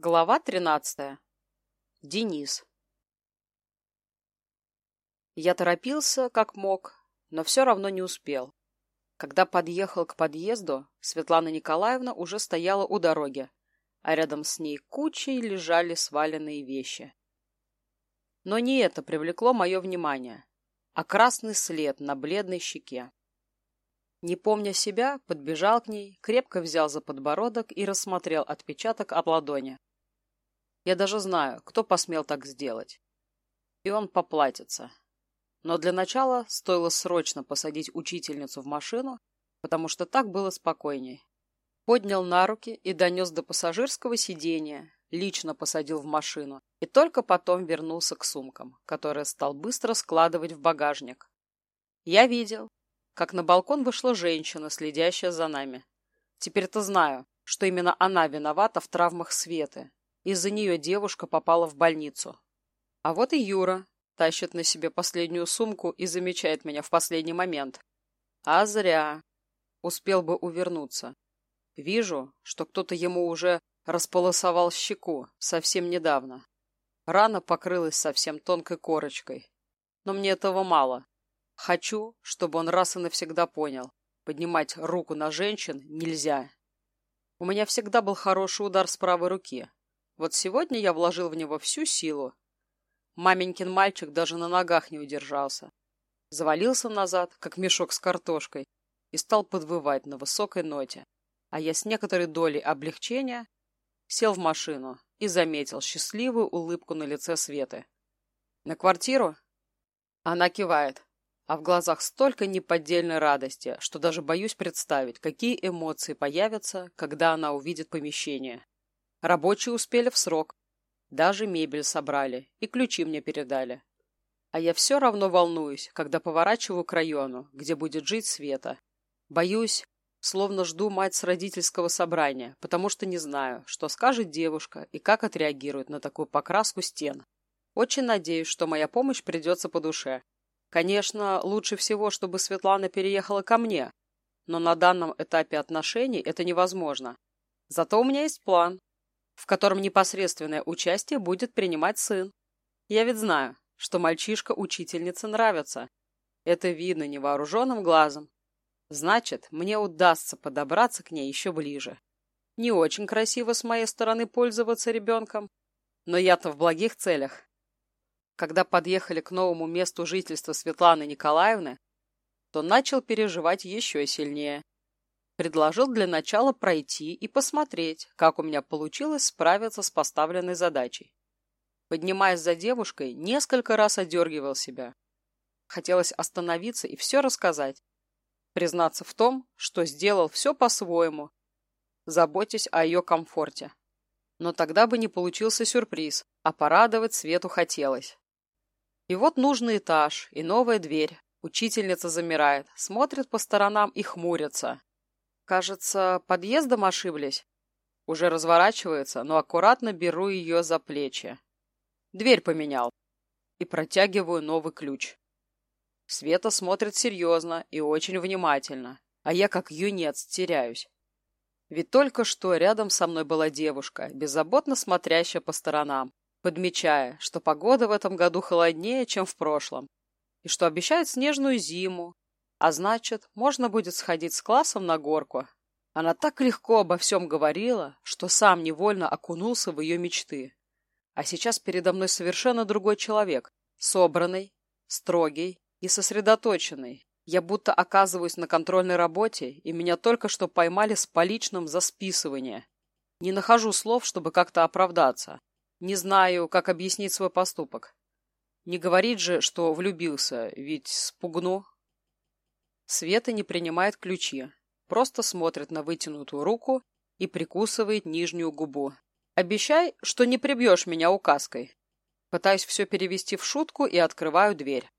Глава тринадцатая. Денис. Я торопился, как мог, но все равно не успел. Когда подъехал к подъезду, Светлана Николаевна уже стояла у дороги, а рядом с ней кучей лежали сваленные вещи. Но не это привлекло мое внимание, а красный след на бледной щеке. Не помня себя, подбежал к ней, крепко взял за подбородок и рассмотрел отпечаток от ладони. Я даже знаю, кто посмел так сделать. И он поплатится. Но для начала стоило срочно посадить учительницу в машину, потому что так было спокойней. Поднял на руки и донес до пассажирского сидения, лично посадил в машину и только потом вернулся к сумкам, которые стал быстро складывать в багажник. Я видел, как на балкон вышла женщина, следящая за нами. Теперь-то знаю, что именно она виновата в травмах Светы, из-за нее девушка попала в больницу. А вот и Юра тащит на себе последнюю сумку и замечает меня в последний момент. А зря. Успел бы увернуться. Вижу, что кто-то ему уже располосовал щеку совсем недавно. Рана покрылась совсем тонкой корочкой. Но мне этого мало. Хочу, чтобы он раз и навсегда понял. Поднимать руку на женщин нельзя. У меня всегда был хороший удар с правой руки. Вот сегодня я вложил в него всю силу. Маменькин мальчик даже на ногах не удержался. Завалился назад, как мешок с картошкой, и стал подвывать на высокой ноте. А я с некоторой долей облегчения сел в машину и заметил счастливую улыбку на лице Светы. «На квартиру?» Она кивает, а в глазах столько неподдельной радости, что даже боюсь представить, какие эмоции появятся, когда она увидит помещение. Рабочие успели в срок. Даже мебель собрали и ключи мне передали. А я все равно волнуюсь, когда поворачиваю к району, где будет жить Света. Боюсь, словно жду мать с родительского собрания, потому что не знаю, что скажет девушка и как отреагирует на такую покраску стен. Очень надеюсь, что моя помощь придется по душе. Конечно, лучше всего, чтобы Светлана переехала ко мне, но на данном этапе отношений это невозможно. Зато у меня есть план, в котором непосредственное участие будет принимать сын. Я ведь знаю, что мальчишка учительнице нравится. Это видно невооруженным глазом. Значит, мне удастся подобраться к ней еще ближе. Не очень красиво с моей стороны пользоваться ребенком, но я-то в благих целях. Когда подъехали к новому месту жительства Светланы Николаевны, то начал переживать еще сильнее. Предложил для начала пройти и посмотреть, как у меня получилось справиться с поставленной задачей. Поднимаясь за девушкой, несколько раз одергивал себя. Хотелось остановиться и все рассказать. Признаться в том, что сделал все по-своему, заботясь о ее комфорте. Но тогда бы не получился сюрприз, а порадовать Свету хотелось. И вот нужный этаж и новая дверь. Учительница замирает, смотрит по сторонам и хмурится. Кажется, подъездом ошиблись. Уже разворачивается, но аккуратно беру ее за плечи. Дверь поменял. И протягиваю новый ключ. Света смотрит серьезно и очень внимательно, а я как юнец теряюсь. Ведь только что рядом со мной была девушка, беззаботно смотрящая по сторонам, подмечая, что погода в этом году холоднее, чем в прошлом, и что обещает снежную зиму, а значит, можно будет сходить с классом на горку. Она так легко обо всем говорила, что сам невольно окунулся в ее мечты. А сейчас передо мной совершенно другой человек. Собранный, строгий и сосредоточенный. Я будто оказываюсь на контрольной работе, и меня только что поймали с поличным за списывание. Не нахожу слов, чтобы как-то оправдаться. Не знаю, как объяснить свой поступок. Не говорить же, что влюбился, ведь спугну, Света не принимает ключи, просто смотрит на вытянутую руку и прикусывает нижнюю губу. «Обещай, что не прибьешь меня указкой». Пытаюсь все перевести в шутку и открываю дверь.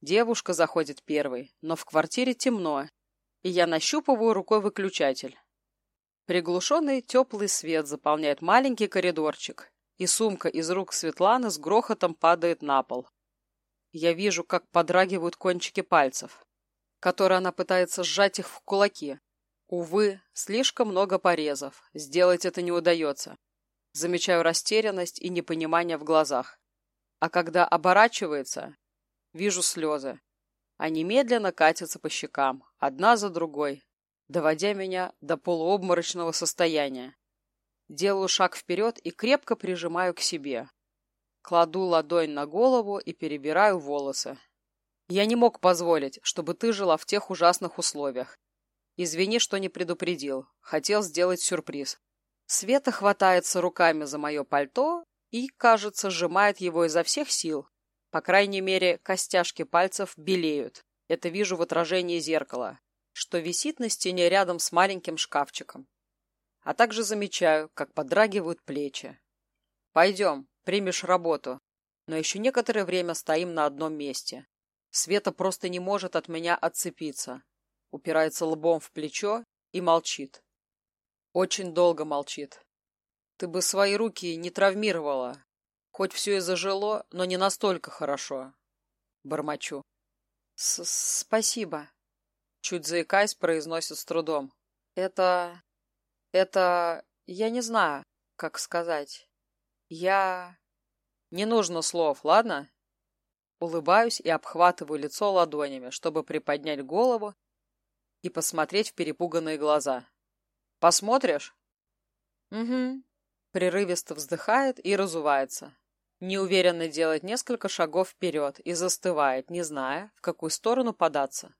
Девушка заходит первой, но в квартире темно, и я нащупываю рукой выключатель. Приглушенный теплый свет заполняет маленький коридорчик, и сумка из рук Светланы с грохотом падает на пол. Я вижу, как подрагивают кончики пальцев которой она пытается сжать их в кулаки. Увы, слишком много порезов, сделать это не удается. Замечаю растерянность и непонимание в глазах. А когда оборачивается, вижу слезы. Они медленно катятся по щекам, одна за другой, доводя меня до полуобморочного состояния. Делаю шаг вперед и крепко прижимаю к себе. Кладу ладонь на голову и перебираю волосы. Я не мог позволить, чтобы ты жила в тех ужасных условиях. Извини, что не предупредил. Хотел сделать сюрприз. Света хватается руками за мое пальто и, кажется, сжимает его изо всех сил. По крайней мере, костяшки пальцев белеют. Это вижу в отражении зеркала, что висит на стене рядом с маленьким шкафчиком. А также замечаю, как подрагивают плечи. Пойдем, примешь работу. Но еще некоторое время стоим на одном месте. Света просто не может от меня отцепиться. Упирается лбом в плечо и молчит. Очень долго молчит. Ты бы свои руки не травмировала. Хоть все и зажило, но не настолько хорошо. Бормочу. С Спасибо. Чуть заикаясь, произносит с трудом. Это... Это... Я не знаю, как сказать. Я... Не нужно слов, ладно? Улыбаюсь и обхватываю лицо ладонями, чтобы приподнять голову и посмотреть в перепуганные глаза. Посмотришь? Угу. Прерывисто вздыхает и разувается. Неуверенно делает несколько шагов вперед и застывает, не зная, в какую сторону податься.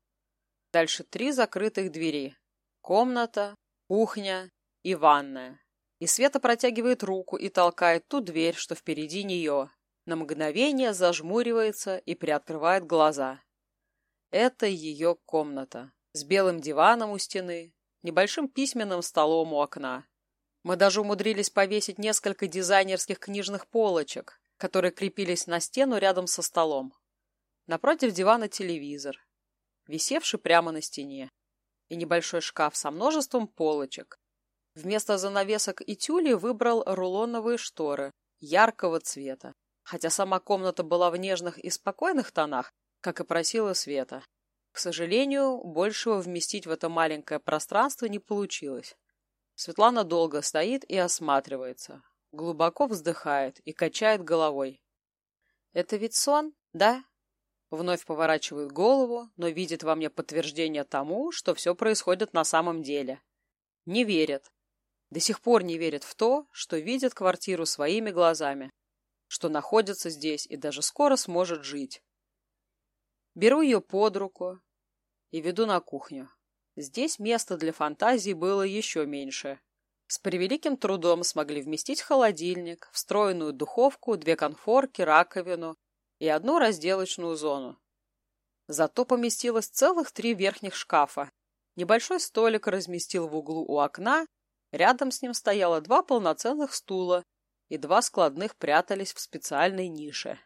Дальше три закрытых двери. Комната, кухня и ванная. И Света протягивает руку и толкает ту дверь, что впереди нее. На мгновение зажмуривается и приоткрывает глаза. Это ее комната. С белым диваном у стены, небольшим письменным столом у окна. Мы даже умудрились повесить несколько дизайнерских книжных полочек, которые крепились на стену рядом со столом. Напротив дивана телевизор, висевший прямо на стене, и небольшой шкаф со множеством полочек. Вместо занавесок и тюли выбрал рулоновые шторы яркого цвета, хотя сама комната была в нежных и спокойных тонах, как и просила Света. К сожалению, большего вместить в это маленькое пространство не получилось. Светлана долго стоит и осматривается, глубоко вздыхает и качает головой. «Это ведь сон, да?» Вновь поворачивает голову, но видит во мне подтверждение тому, что все происходит на самом деле. Не верит. До сих пор не верит в то, что видит квартиру своими глазами, что находится здесь и даже скоро сможет жить. Беру ее под руку и веду на кухню. Здесь места для фантазии было еще меньше. С превеликим трудом смогли вместить холодильник, встроенную духовку, две конфорки, раковину и одну разделочную зону. Зато поместилось целых три верхних шкафа. Небольшой столик разместил в углу у окна, рядом с ним стояло два полноценных стула, и два складных прятались в специальной нише.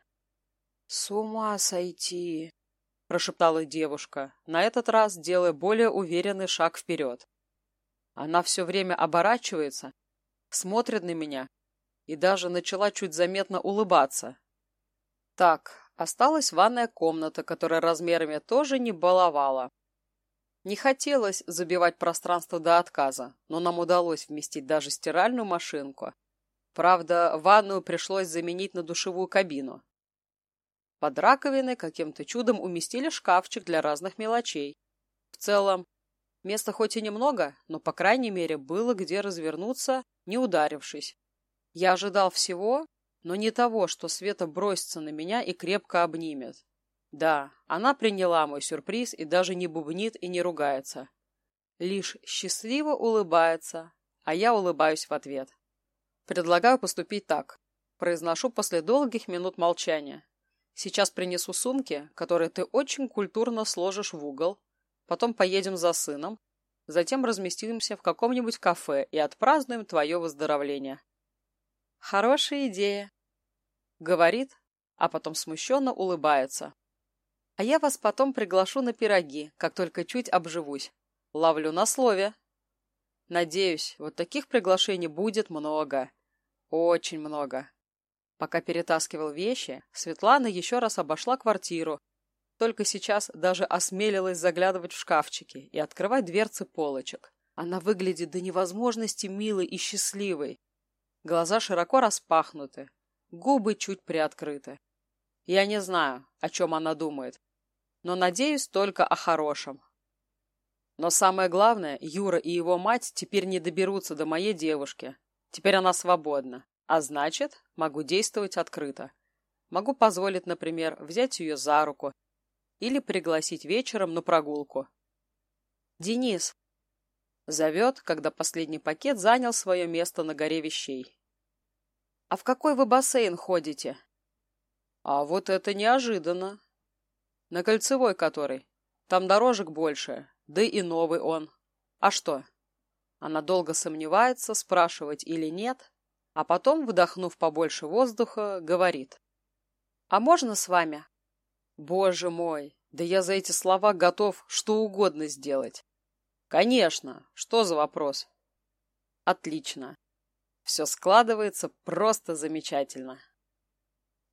«С ума сойти!» — прошептала девушка, на этот раз делая более уверенный шаг вперед. Она все время оборачивается, смотрит на меня и даже начала чуть заметно улыбаться. Так, осталась ванная комната, которая размерами тоже не баловала. Не хотелось забивать пространство до отказа, но нам удалось вместить даже стиральную машинку. Правда, ванную пришлось заменить на душевую кабину. Под раковиной каким-то чудом уместили шкафчик для разных мелочей. В целом, места хоть и немного, но, по крайней мере, было где развернуться, не ударившись. Я ожидал всего, но не того, что Света бросится на меня и крепко обнимет. Да, она приняла мой сюрприз и даже не бубнит и не ругается. Лишь счастливо улыбается, а я улыбаюсь в ответ. Предлагаю поступить так. Произношу после долгих минут молчания. Сейчас принесу сумки, которые ты очень культурно сложишь в угол. Потом поедем за сыном. Затем разместимся в каком-нибудь кафе и отпразднуем твое выздоровление. Хорошая идея. Говорит, а потом смущенно улыбается. А я вас потом приглашу на пироги, как только чуть обживусь. Ловлю на слове. Надеюсь, вот таких приглашений будет много. Очень много. Пока перетаскивал вещи, Светлана еще раз обошла квартиру. Только сейчас даже осмелилась заглядывать в шкафчики и открывать дверцы полочек. Она выглядит до невозможности милой и счастливой. Глаза широко распахнуты, губы чуть приоткрыты. Я не знаю, о чем она думает, но надеюсь только о хорошем. Но самое главное, Юра и его мать теперь не доберутся до моей девушки. Теперь она свободна, а значит, могу действовать открыто. Могу позволить, например, взять ее за руку или пригласить вечером на прогулку. «Денис!» Зовет, когда последний пакет занял свое место на горе вещей. «А в какой вы бассейн ходите?» «А вот это неожиданно!» «На кольцевой который. Там дорожек больше, да и новый он. А что?» Она долго сомневается, спрашивать или нет, а потом, вдохнув побольше воздуха, говорит. «А можно с вами?» «Боже мой, да я за эти слова готов что угодно сделать. Конечно. Что за вопрос? Отлично. Все складывается просто замечательно.